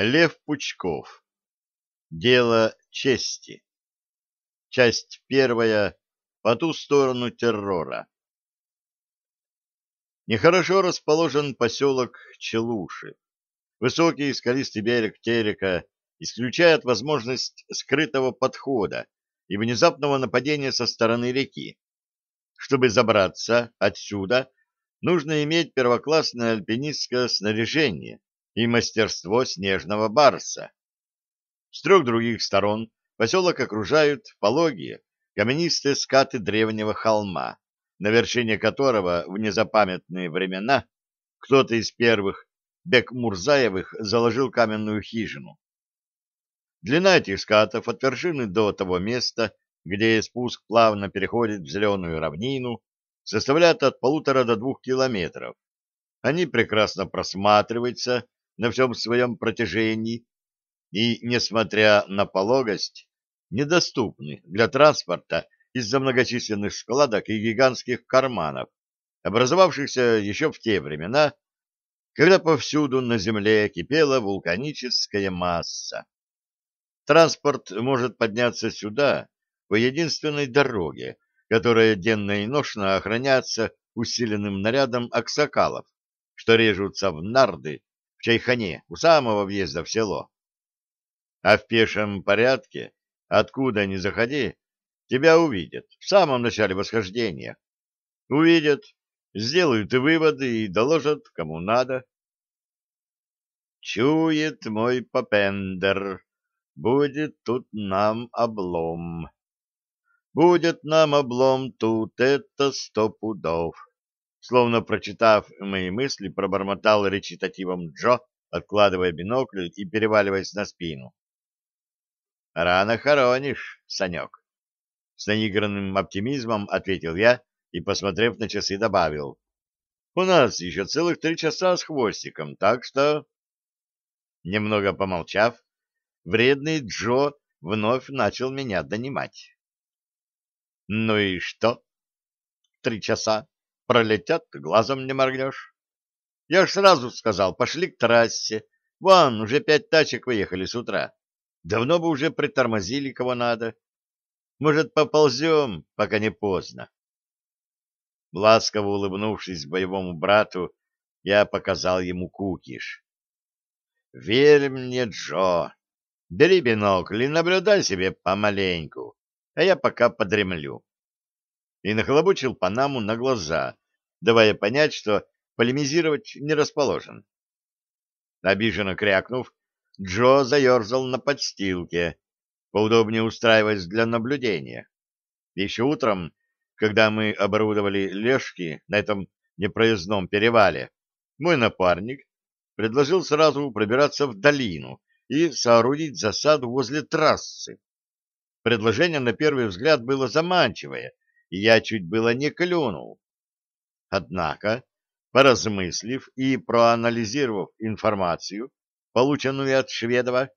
Лев Пучков. Дело чести. Часть первая. По ту сторону террора. Нехорошо расположен поселок Челуши. Высокий скалистый берег Терека исключает возможность скрытого подхода и внезапного нападения со стороны реки. Чтобы забраться отсюда, нужно иметь первоклассное альпинистское снаряжение и мастерство снежного барса. С трех других сторон поселок окружают пологие, каменистые скаты древнего холма, на вершине которого в незапамятные времена кто-то из первых Бекмурзаевых заложил каменную хижину. Длина этих скатов от вершины до того места, где спуск плавно переходит в зеленую равнину, составляет от полутора до двух километров. Они прекрасно просматриваются на всем своем протяжении и, несмотря на пологость, недоступны для транспорта из-за многочисленных складок и гигантских карманов, образовавшихся еще в те времена, когда повсюду на Земле кипела вулканическая масса. Транспорт может подняться сюда по единственной дороге, которая денно и ношно охраняется усиленным нарядом аксакалов, что режутся в нарды в Чайхане, у самого въезда в село. А в пешем порядке, откуда ни заходи, тебя увидят в самом начале восхождения. Увидят, сделают и выводы и доложат, кому надо. Чует мой попендер, будет тут нам облом. Будет нам облом тут, это сто пудов. Словно прочитав мои мысли, пробормотал речитативом Джо, откладывая бинокль и переваливаясь на спину. «Рано хоронишь, Санек!» С наигранным оптимизмом ответил я и, посмотрев на часы, добавил. «У нас еще целых три часа с хвостиком, так что...» Немного помолчав, вредный Джо вновь начал меня донимать. «Ну и что?» «Три часа пролетят, глазом не моргнешь. Я ж сразу сказал, пошли к трассе. Вон, уже пять тачек выехали с утра. Давно бы уже притормозили, кого надо. Может, поползем, пока не поздно. Ласково улыбнувшись боевому брату, я показал ему кукиш. «Верь мне, Джо. Бери бинокль и наблюдай себе помаленьку, а я пока подремлю и нахлобучил Панаму на глаза, давая понять, что полемизировать не расположен. Обиженно крякнув, Джо заерзал на подстилке, поудобнее устраиваясь для наблюдения. Еще утром, когда мы оборудовали лежки на этом непроездном перевале, мой напарник предложил сразу пробираться в долину и соорудить засаду возле трассы. Предложение на первый взгляд было заманчивое, я чуть было не клюнул. Однако, поразмыслив и проанализировав информацию, полученную от Шведова,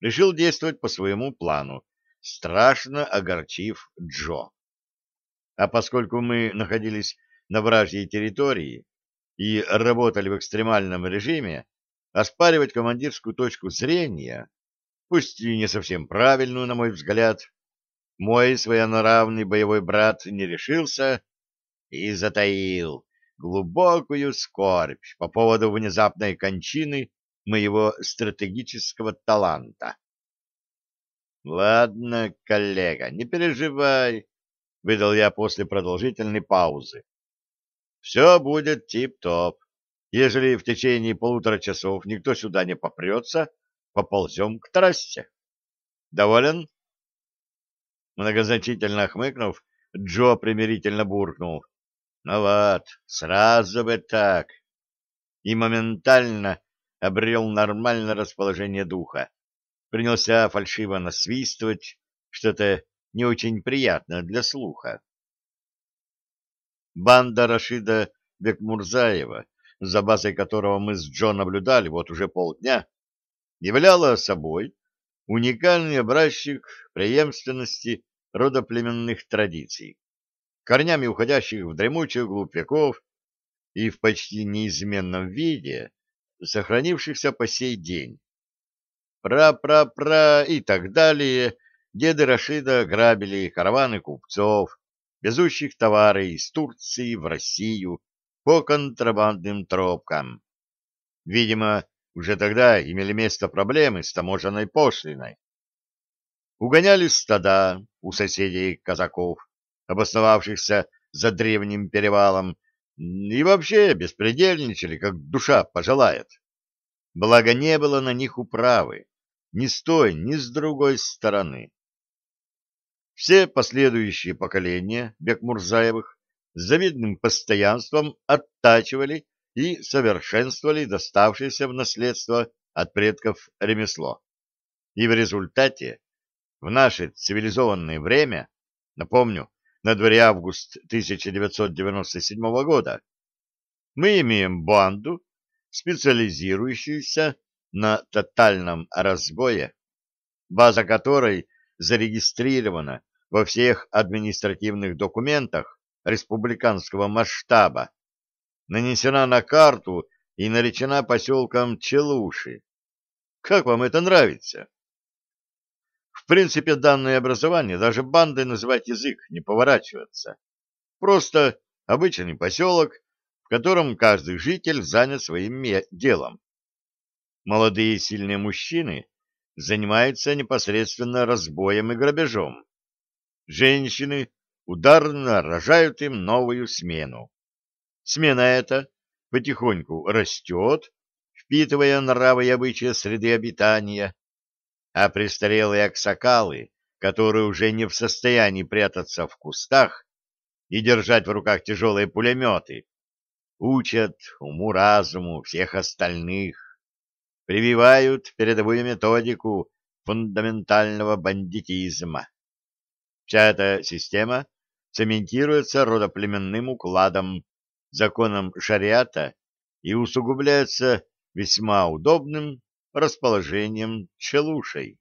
решил действовать по своему плану, страшно огорчив Джо. А поскольку мы находились на вражьей территории и работали в экстремальном режиме, оспаривать командирскую точку зрения, пусть и не совсем правильную, на мой взгляд, мой своенравный боевой брат не решился и затаил глубокую скорбь по поводу внезапной кончины моего стратегического таланта. «Ладно, коллега, не переживай», — выдал я после продолжительной паузы. «Все будет тип-топ. Ежели в течение полутора часов никто сюда не попрется, поползем к трассе. Доволен?» Многозначительно хмыкнув, Джо примирительно буркнул. «Ну вот, сразу бы так!» И моментально обрел нормальное расположение духа. Принялся фальшиво насвистывать, что-то не очень приятное для слуха. Банда Рашида Бекмурзаева, за базой которого мы с Джо наблюдали вот уже полдня, являла собой уникальный образчик преемственности родоплеменных традиций, корнями уходящих в дремучую глубь и в почти неизменном виде, сохранившихся по сей день, пра-пра-пра и так далее, деды Рашида грабили караваны купцов, везущих товары из Турции в Россию по контрабандным тропкам. Видимо, уже тогда имели место проблемы с таможенной пошлиной. Угоняли стада у соседей казаков, обосновавшихся за древним перевалом, и вообще беспредельничали, как душа пожелает. Благо не было на них управы ни с той, ни с другой стороны. Все последующие поколения Бекмурзаевых с завидным постоянством оттачивали и совершенствовали доставшееся в наследство от предков ремесло. И в результате в наше цивилизованное время, напомню, на дворе август 1997 года, мы имеем банду, специализирующуюся на тотальном разбое, база которой зарегистрирована во всех административных документах республиканского масштаба, нанесена на карту и наречена поселком Челуши. Как вам это нравится? В принципе, данное образование даже бандой называть язык не поворачивается. Просто обычный поселок, в котором каждый житель занят своим делом. Молодые сильные мужчины занимаются непосредственно разбоем и грабежом. Женщины ударно рожают им новую смену. Смена эта потихоньку растет, впитывая нравы и обычаи среды обитания, а престарелые аксакалы, которые уже не в состоянии прятаться в кустах и держать в руках тяжелые пулеметы, учат уму-разуму всех остальных, прививают передовую методику фундаментального бандитизма. Вся эта система цементируется родоплеменным укладом, законом шариата и усугубляется весьма удобным расположением челушей.